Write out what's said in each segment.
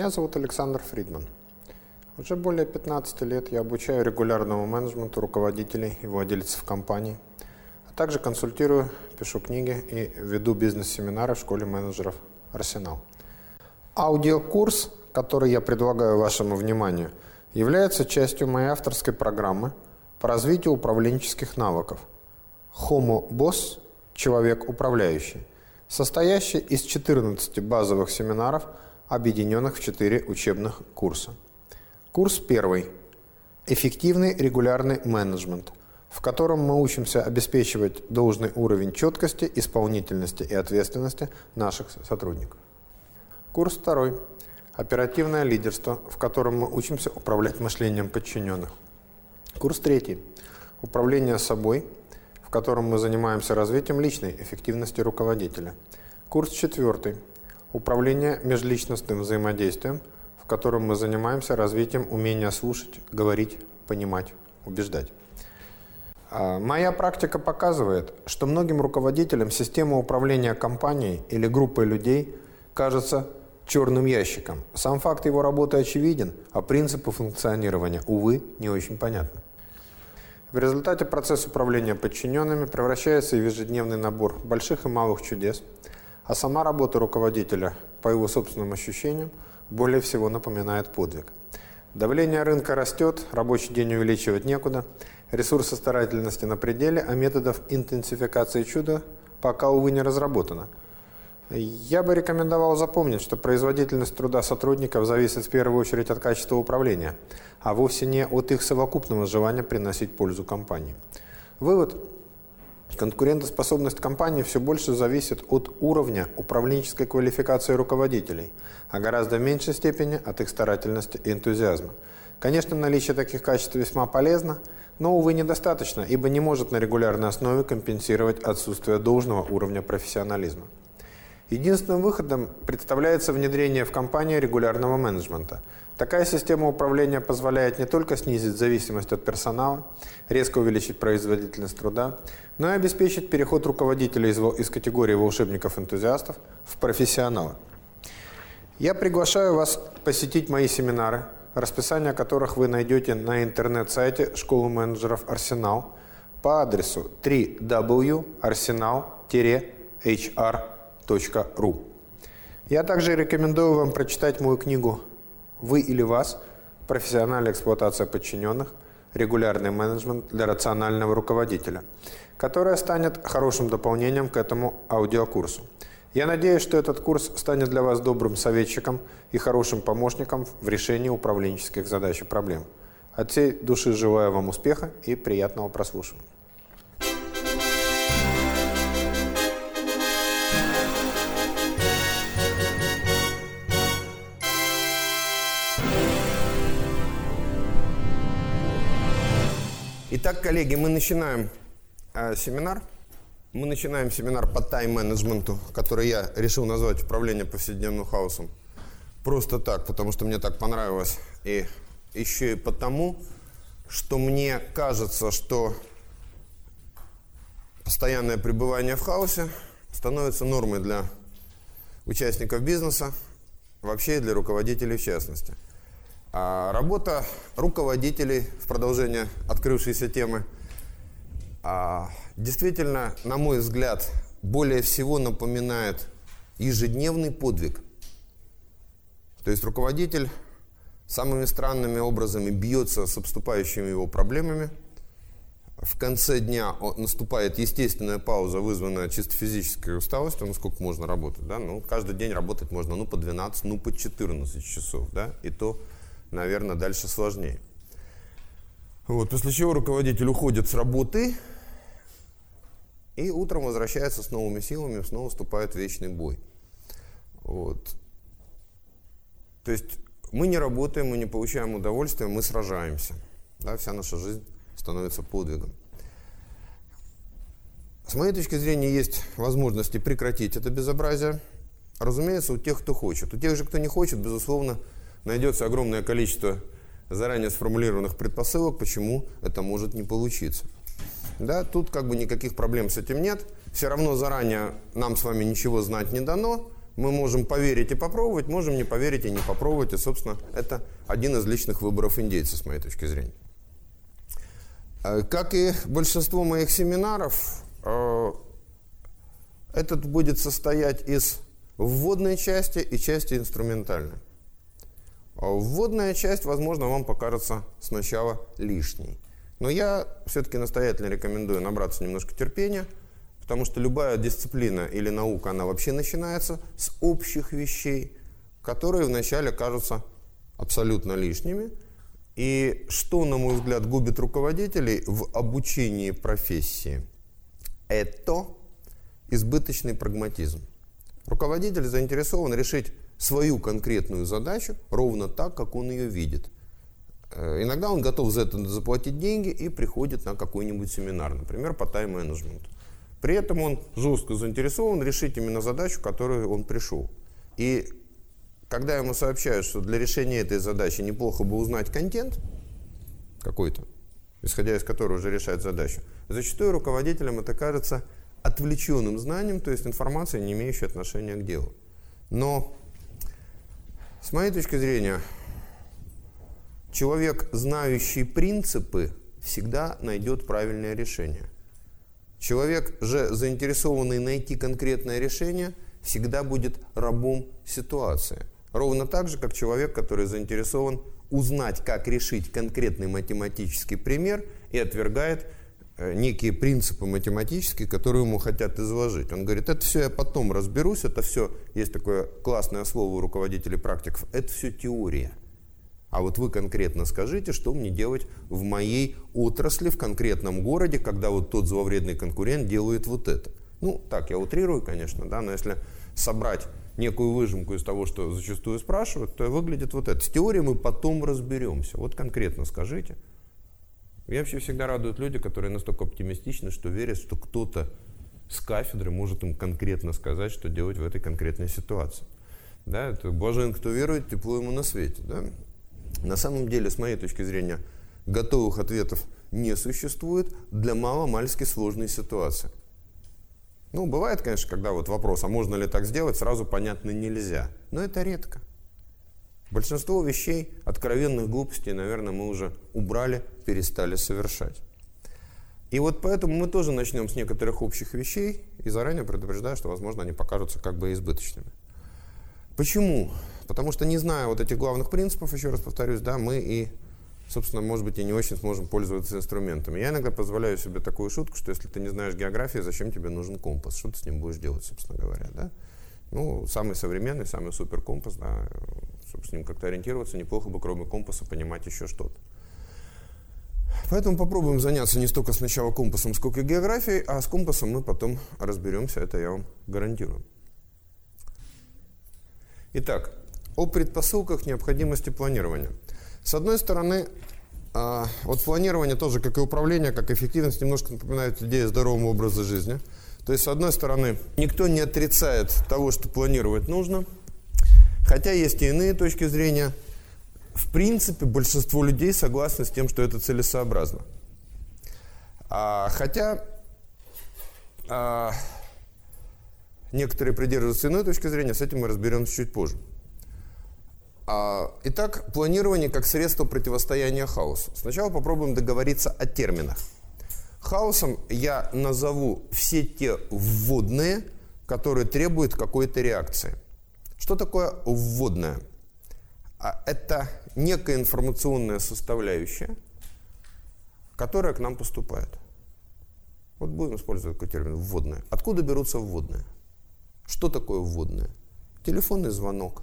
Меня зовут Александр Фридман. Уже более 15 лет я обучаю регулярному менеджменту руководителей и владельцев компаний, а также консультирую, пишу книги и веду бизнес-семинары в школе менеджеров «Арсенал». Аудиокурс, который я предлагаю вашему вниманию, является частью моей авторской программы по развитию управленческих навыков «Homo Boss – человек управляющий», состоящий из 14 базовых семинаров, объединенных в 4 учебных курса. Курс первый. Эффективный регулярный менеджмент, в котором мы учимся обеспечивать должный уровень четкости, исполнительности и ответственности наших сотрудников. Курс второй. Оперативное лидерство, в котором мы учимся управлять мышлением подчиненных. Курс третий. Управление собой – в котором мы занимаемся развитием личной эффективности руководителя. Курс четвертый. Управление межличностным взаимодействием, в котором мы занимаемся развитием умения слушать, говорить, понимать, убеждать. А, моя практика показывает, что многим руководителям система управления компанией или группой людей кажется черным ящиком. Сам факт его работы очевиден, а принципы функционирования, увы, не очень понятны. В результате процесс управления подчиненными превращается в ежедневный набор больших и малых чудес, а сама работа руководителя, по его собственным ощущениям, более всего напоминает подвиг. Давление рынка растет, рабочий день увеличивать некуда, ресурсы старательности на пределе, а методов интенсификации чуда пока, увы, не разработано – я бы рекомендовал запомнить, что производительность труда сотрудников зависит в первую очередь от качества управления, а вовсе не от их совокупного желания приносить пользу компании. Вывод. Конкурентоспособность компании все больше зависит от уровня управленческой квалификации руководителей, а гораздо в меньшей степени от их старательности и энтузиазма. Конечно, наличие таких качеств весьма полезно, но, увы, недостаточно, ибо не может на регулярной основе компенсировать отсутствие должного уровня профессионализма. Единственным выходом представляется внедрение в компании регулярного менеджмента. Такая система управления позволяет не только снизить зависимость от персонала, резко увеличить производительность труда, но и обеспечить переход руководителей из, из категории волшебников-энтузиастов в профессионала. Я приглашаю вас посетить мои семинары, расписание которых вы найдете на интернет-сайте школы менеджеров «Арсенал» по адресу www.arsenal-hr.com ру. Я также рекомендую вам прочитать мою книгу «Вы или вас. Профессиональная эксплуатация подчиненных. Регулярный менеджмент для рационального руководителя», которая станет хорошим дополнением к этому аудиокурсу. Я надеюсь, что этот курс станет для вас добрым советчиком и хорошим помощником в решении управленческих задач и проблем. От всей души желаю вам успеха и приятного прослушивания. Итак, коллеги, мы начинаем э, семинар. Мы начинаем семинар по тайм-менеджменту, который я решил назвать «Управление повседневным хаосом». Просто так, потому что мне так понравилось. И еще и потому, что мне кажется, что постоянное пребывание в хаосе становится нормой для участников бизнеса, вообще и для руководителей в частности – а работа руководителей в продолжение открывшейся темы а, действительно, на мой взгляд, более всего напоминает ежедневный подвиг. То есть руководитель самыми странными образами бьется с обступающими его проблемами. В конце дня наступает естественная пауза, вызванная чисто физической усталостью. Ну, сколько можно работать, да? Ну, каждый день работать можно, ну, по 12, ну, по 14 часов, да? И то наверное, дальше сложнее. Вот, после чего руководитель уходит с работы и утром возвращается с новыми силами, снова вступает в вечный бой. Вот. То есть мы не работаем, мы не получаем удовольствия, мы сражаемся. Да, вся наша жизнь становится подвигом. С моей точки зрения, есть возможности прекратить это безобразие. Разумеется, у тех, кто хочет. У тех же, кто не хочет, безусловно, найдется огромное количество заранее сформулированных предпосылок, почему это может не получиться. Да, тут как бы никаких проблем с этим нет. Все равно заранее нам с вами ничего знать не дано. Мы можем поверить и попробовать, можем не поверить и не попробовать. И, собственно, это один из личных выборов индейца, с моей точки зрения. Э, как и большинство моих семинаров, э, этот будет состоять из вводной части и части инструментальной. А вводная часть, возможно, вам покажется сначала лишней. Но я все-таки настоятельно рекомендую набраться немножко терпения, потому что любая дисциплина или наука, она вообще начинается с общих вещей, которые вначале кажутся абсолютно лишними. И что, на мой взгляд, губит руководителей в обучении профессии? Это избыточный прагматизм. Руководитель заинтересован решить свою конкретную задачу ровно так, как он ее видит. Э, иногда он готов за это заплатить деньги и приходит на какой-нибудь семинар, например, по тайм-менеджменту. При этом он жестко заинтересован решить именно задачу, которую он пришел. И когда ему сообщают, что для решения этой задачи неплохо бы узнать контент какой-то, исходя из которого уже решать задачу, зачастую руководителям это кажется отвлеченным знанием, то есть информацией, не имеющей отношения к делу. Но с моей точки зрения, человек, знающий принципы, всегда найдет правильное решение. Человек же, заинтересованный найти конкретное решение, всегда будет рабом ситуации. Ровно так же, как человек, который заинтересован узнать, как решить конкретный математический пример и отвергает некие принципы математические, которые ему хотят изложить. Он говорит, это все я потом разберусь, это все, есть такое классное слово у руководителей практиков, это все теория. А вот вы конкретно скажите, что мне делать в моей отрасли, в конкретном городе, когда вот тот зловредный конкурент делает вот это. Ну, так, я утрирую, конечно, да, но если собрать некую выжимку из того, что зачастую спрашивают, то выглядит вот это. С теорией мы потом разберемся. Вот конкретно скажите – меня вообще всегда радуют люди, которые настолько оптимистичны, что верят, что кто-то с кафедры может им конкретно сказать, что делать в этой конкретной ситуации. Да, это блажен, кто верует, тепло ему на свете. Да? На самом деле, с моей точки зрения, готовых ответов не существует для мало-мальски сложной ситуации. Ну, бывает, конечно, когда вот вопрос, а можно ли так сделать, сразу понятно нельзя. Но это редко. Большинство вещей, откровенных глупостей, наверное, мы уже убрали, перестали совершать. И вот поэтому мы тоже начнем с некоторых общих вещей и заранее предупреждаю, что, возможно, они покажутся как бы избыточными. Почему? Потому что не зная вот этих главных принципов, еще раз повторюсь, да, мы и, собственно, может быть, и не очень сможем пользоваться инструментами. Я иногда позволяю себе такую шутку, что если ты не знаешь географии, зачем тебе нужен компас? Что ты с ним будешь делать, собственно говоря, да? Ну, самый современный, самый супер компас, да, чтобы с ним как-то ориентироваться, неплохо бы кроме компаса понимать еще что-то. Поэтому попробуем заняться не столько сначала компасом, сколько географией, а с компасом мы потом разберемся, это я вам гарантирую. Итак, о предпосылках необходимости планирования. С одной стороны, а, вот планирование тоже, как и управление, как эффективность, немножко напоминает идею здорового образа жизни. То есть, с одной стороны, никто не отрицает того, что планировать нужно – Хотя есть и иные точки зрения. В принципе, большинство людей согласны с тем, что это целесообразно. А, хотя а, некоторые придерживаются иной точки зрения, с этим мы разберемся чуть позже. А, итак, планирование как средство противостояния хаосу. Сначала попробуем договориться о терминах. Хаосом я назову все те вводные, которые требуют какой-то реакции – что такое вводное? А это некая информационная составляющая, которая к нам поступает. Вот будем использовать такой термин вводное. Откуда берутся вводные? Что такое вводное? Телефонный звонок,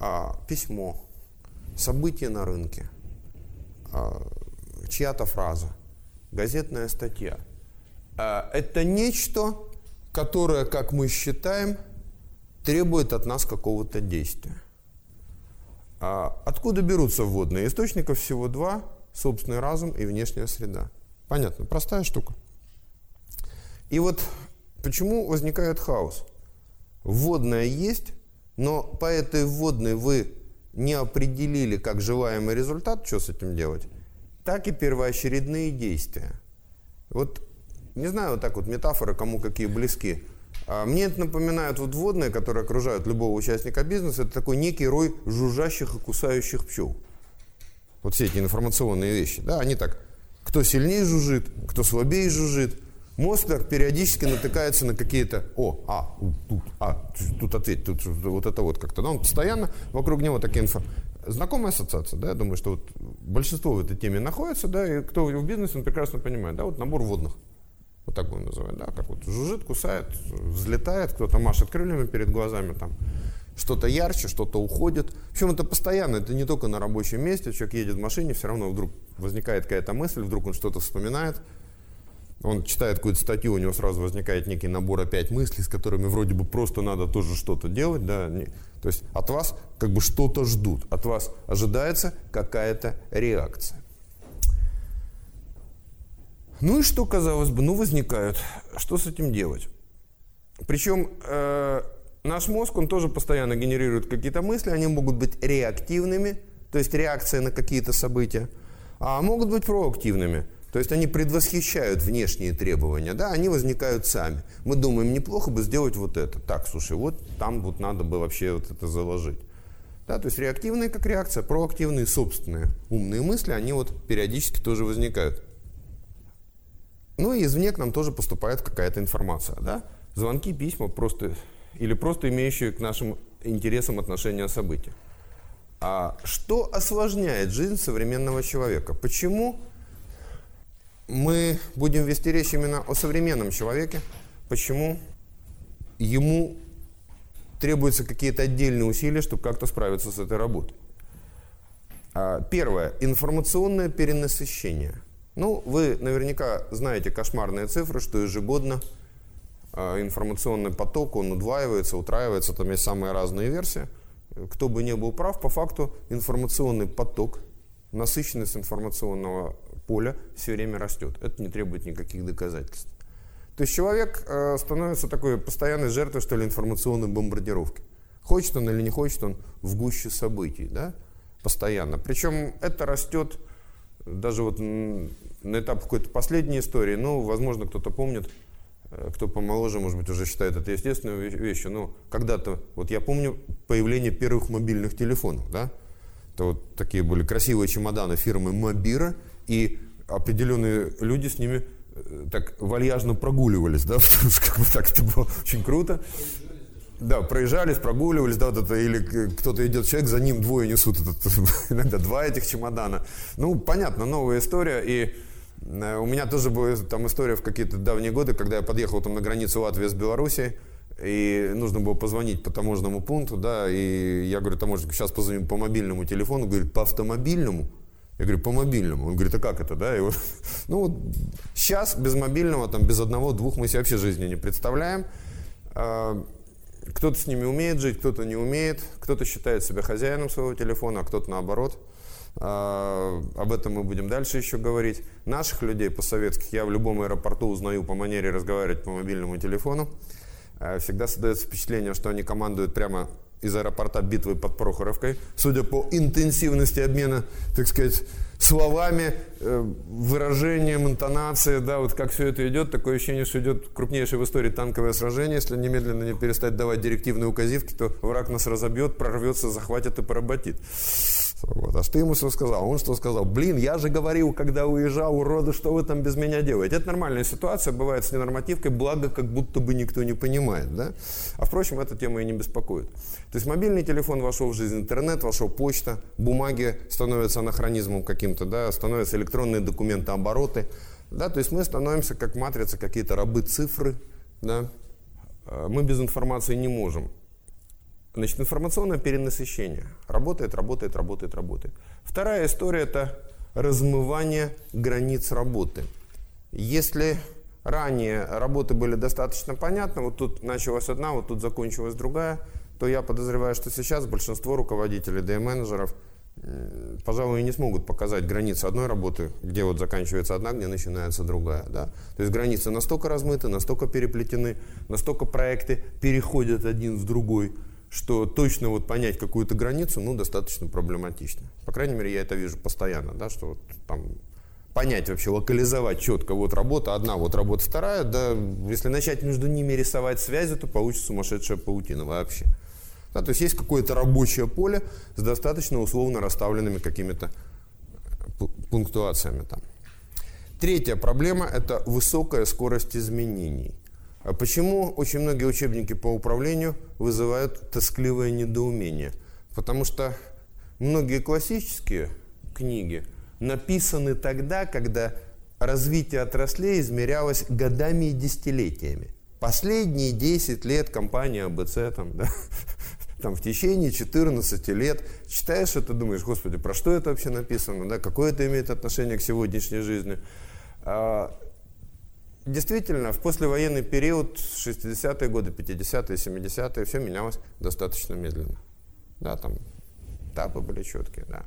а, письмо, событие на рынке, а, чья-то фраза, газетная статья. Это нечто, которое, как мы считаем, требует от нас какого-то действия. А откуда берутся вводные? Источников всего два. Собственный разум и внешняя среда. Понятно, простая штука. И вот почему возникает хаос? Вводная есть, но по этой вводной вы не определили как желаемый результат, что с этим делать, так и первоочередные действия. Вот не знаю, вот так вот метафоры, кому какие близки. А мне это напоминает вот водные, которые окружают любого участника бизнеса. Это такой некий рой жужжащих и кусающих пчел. Вот все эти информационные вещи. Да, они так, кто сильнее жужжит, кто слабее жужжит. Так периодически натыкается на какие-то, о, а, тут, а, тут ответь, тут вот это вот как-то. Да, он постоянно вокруг него такие инфо... Знакомая ассоциация, да, я думаю, что вот большинство в этой теме находится, да, и кто в бизнесе, он прекрасно понимает, да, вот набор водных. Вот так будем называть, да, как вот жужжит, кусает, взлетает, кто-то машет крыльями перед глазами, там, что-то ярче, что-то уходит. В общем, это постоянно, это не только на рабочем месте, человек едет в машине, все равно вдруг возникает какая-то мысль, вдруг он что-то вспоминает, он читает какую-то статью, у него сразу возникает некий набор опять мыслей, с которыми вроде бы просто надо тоже что-то делать, да, то есть от вас как бы что-то ждут, от вас ожидается какая-то реакция. Ну и что, казалось бы, ну возникают. Что с этим делать? Причем э, наш мозг, он тоже постоянно генерирует какие-то мысли, они могут быть реактивными, то есть реакция на какие-то события, а могут быть проактивными, то есть они предвосхищают внешние требования, да, они возникают сами. Мы думаем, неплохо бы сделать вот это. Так, слушай, вот там вот надо бы вообще вот это заложить. Да, то есть реактивные как реакция, проактивные собственные умные мысли, они вот периодически тоже возникают. Ну и извне к нам тоже поступает какая-то информация, да? Звонки, письма просто или просто имеющие к нашим интересам отношения события. А что осложняет жизнь современного человека? Почему мы будем вести речь именно о современном человеке? Почему ему требуются какие-то отдельные усилия, чтобы как-то справиться с этой работой? А, первое. Информационное перенасыщение – ну, вы наверняка знаете кошмарные цифры, что ежегодно э, информационный поток, он удваивается, утраивается, там есть самые разные версии. Кто бы не был прав, по факту информационный поток, насыщенность информационного поля все время растет. Это не требует никаких доказательств. То есть человек э, становится такой постоянной жертвой, что ли, информационной бомбардировки. Хочет он или не хочет, он в гуще событий, да, постоянно. Причем это растет даже вот на этап какой-то последней истории, ну, возможно, кто-то помнит, э, кто помоложе, может быть, уже считает это естественной вещью, но когда-то, вот я помню появление первых мобильных телефонов, да, это вот такие были красивые чемоданы фирмы Мобира, и определенные люди с ними э, так вальяжно прогуливались, да, потому что как бы так это было очень круто. Да, проезжались, прогуливались, да, вот это, или кто-то идет человек, за ним двое несут, этот, иногда два этих чемодана. Ну, понятно, новая история, и Э, у меня тоже была там история в какие-то давние годы, когда я подъехал там на границу Латвии с Белоруссией, и нужно было позвонить по таможенному пункту, да, и я говорю, таможенник, сейчас позвоним по мобильному телефону, говорит, по автомобильному? Я говорю, по мобильному. Он говорит, а как это, да? И вот, ну вот сейчас без мобильного, там, без одного-двух мы себе вообще жизни не представляем. Кто-то с ними умеет жить, кто-то не умеет, кто-то считает себя хозяином своего телефона, а кто-то наоборот – а, об этом мы будем дальше еще говорить. Наших людей по-советских я в любом аэропорту узнаю по манере разговаривать по мобильному телефону. А, всегда создается впечатление, что они командуют прямо из аэропорта битвы под Прохоровкой. Судя по интенсивности обмена, так сказать, словами, э, выражением, интонацией, да, вот как все это идет, такое ощущение, что идет крупнейшее в истории танковое сражение. Если немедленно не перестать давать директивные указивки, то враг нас разобьет, прорвется, захватит и поработит. Вот. А что ему что сказал? Он что сказал? Блин, я же говорил, когда уезжал, уроды, что вы там без меня делаете? Это нормальная ситуация, бывает с ненормативкой, благо как будто бы никто не понимает. Да? А впрочем, эта тема и не беспокоит. То есть мобильный телефон вошел в жизнь, интернет вошел, почта, бумаги становятся анахронизмом каким-то, да? становятся электронные документы, обороты. Да? То есть мы становимся как матрица, какие-то рабы цифры. Да? А мы без информации не можем. Значит, информационное перенасыщение. Работает, работает, работает, работает. Вторая история – это размывание границ работы. Если ранее работы были достаточно понятны, вот тут началась одна, вот тут закончилась другая, то я подозреваю, что сейчас большинство руководителей, да и менеджеров, пожалуй, не смогут показать границы одной работы, где вот заканчивается одна, где начинается другая. Да? То есть границы настолько размыты, настолько переплетены, настолько проекты переходят один в другой – что точно вот понять какую-то границу, ну, достаточно проблематично. По крайней мере, я это вижу постоянно, да, что вот там понять вообще, локализовать четко, вот работа одна, вот работа вторая, да, если начать между ними рисовать связи, то получится сумасшедшая паутина вообще. Да, то есть есть какое-то рабочее поле с достаточно условно расставленными какими-то пунктуациями там. Третья проблема – это высокая скорость изменений. А почему очень многие учебники по управлению вызывают тоскливое недоумение? Потому что многие классические книги написаны тогда, когда развитие отраслей измерялось годами и десятилетиями. Последние 10 лет компания АБЦ там, да, там, в течение 14 лет читаешь это, думаешь, господи, про что это вообще написано, да, какое это имеет отношение к сегодняшней жизни. А, действительно, в послевоенный период, 60-е годы, 50-е, 70-е, все менялось достаточно медленно. Да, там этапы были четкие, да.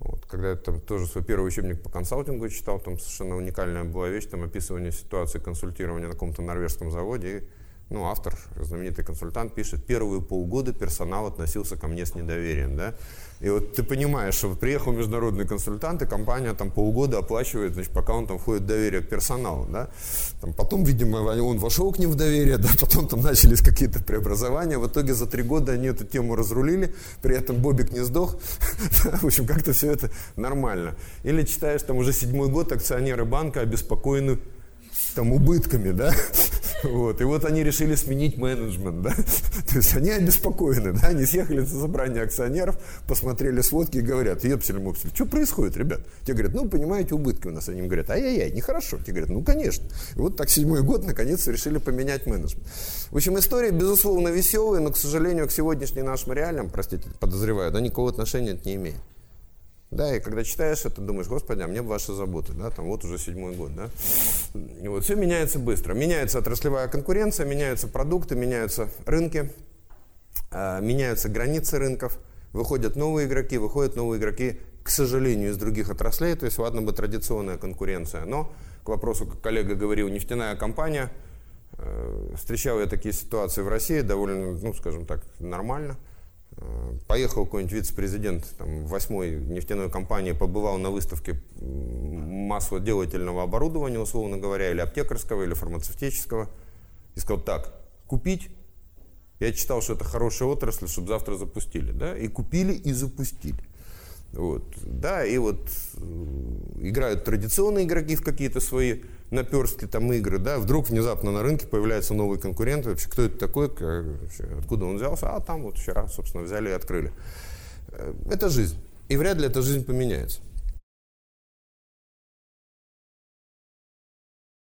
Вот, когда я там тоже свой первый учебник по консалтингу читал, там совершенно уникальная была вещь, там описывание ситуации консультирования на каком-то норвежском заводе, и ну, автор, знаменитый консультант, пишет, первые полгода персонал относился ко мне с недоверием, да, и вот ты понимаешь, что приехал международный консультант, и компания там полгода оплачивает, значит, пока он там входит в доверие к персоналу, да, там, потом, видимо, он вошел к ним в доверие, да, потом там начались какие-то преобразования, в итоге за три года они эту тему разрулили, при этом Бобик не сдох, в общем, как-то все это нормально. Или читаешь, там уже седьмой год акционеры банка обеспокоены там убытками, да, вот. И вот они решили сменить менеджмент, да. То есть они обеспокоены, да. Они съехали за собрание акционеров, посмотрели сводки и говорят, епсель-мопсель, что происходит, ребят? Те говорят, ну, понимаете, убытки у нас. Они им говорят, ай-яй-яй, нехорошо. Те говорят, ну, конечно. И вот так седьмой год, наконец, решили поменять менеджмент. В общем, история, безусловно, веселая, но, к сожалению, к сегодняшним нашим реалиям, простите, подозреваю, да, никакого отношения это не имеет. Да, и когда читаешь это, думаешь, господи, а мне бы ваши заботы, да, там вот уже седьмой год, да. И вот все меняется быстро. Меняется отраслевая конкуренция, меняются продукты, меняются рынки, э, меняются границы рынков, выходят новые игроки, выходят новые игроки, к сожалению, из других отраслей, то есть ладно бы традиционная конкуренция, но к вопросу, как коллега говорил, нефтяная компания, э, встречал я такие ситуации в России довольно, ну, скажем так, нормально – Поехал какой-нибудь вице-президент там, восьмой нефтяной компании, побывал на выставке маслоделательного оборудования, условно говоря, или аптекарского, или фармацевтического, и сказал, так, купить, я читал, что это хорошая отрасль, чтобы завтра запустили, да, и купили, и запустили. Вот. Да, и вот э, играют традиционные игроки в какие-то свои наперстки там игры, да, вдруг внезапно на рынке появляется новый конкурент, вообще кто это такой, откуда он взялся, а там вот вчера, собственно, взяли и открыли. Э, это жизнь, и вряд ли эта жизнь поменяется.